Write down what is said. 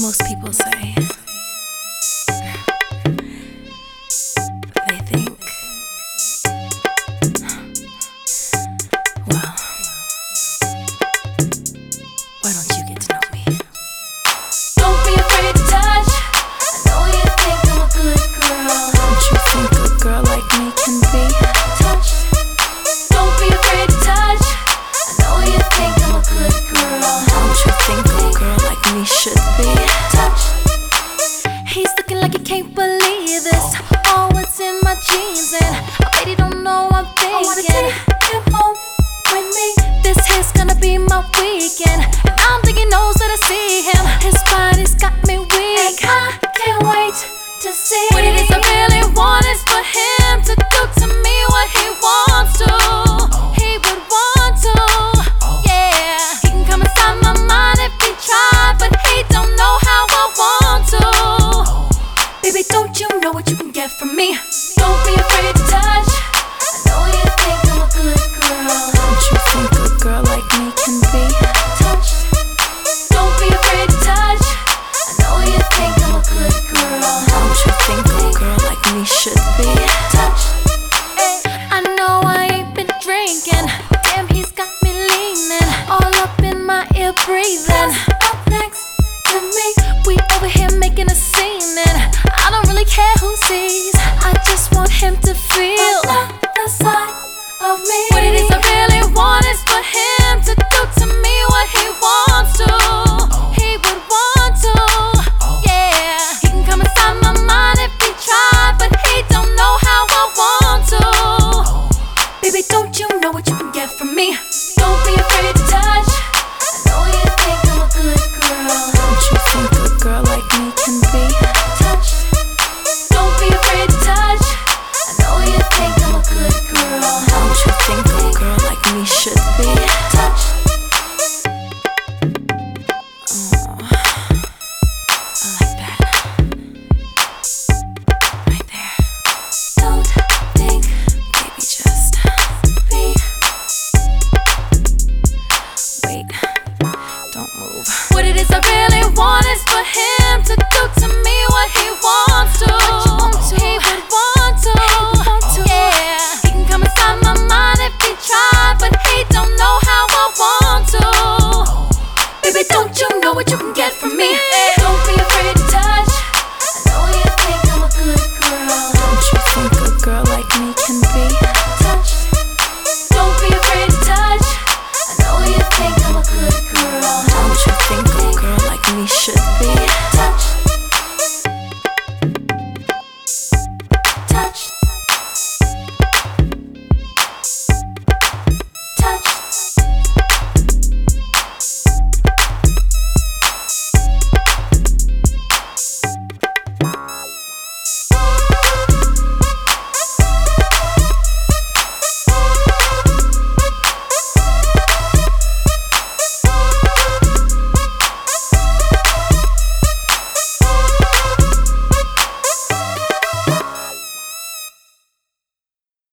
Most people say He's looking like he can't believe this. All what's in my jeans, and I bet he don't know I'm thinking. I wanna take him home with me. This is gonna be my weekend, and I don't think he knows that I see him. Get from me? Don't be afraid to touch. I know you think I'm a good girl. Don't you think a girl like me can be? Touch. Don't be afraid to touch. I know you think I'm a good girl. Don't you think a girl like me should be? Touch. I know I ain't been drinking. Damn, he's got me leaning. All up in my ear, breathing. What it is I really want is for him to do to me what he wants to. He would want to. Yeah, he can come inside my mind if he tried, but he don't know how I want to. Baby, don't you know what you can get from me? Don't be me should be?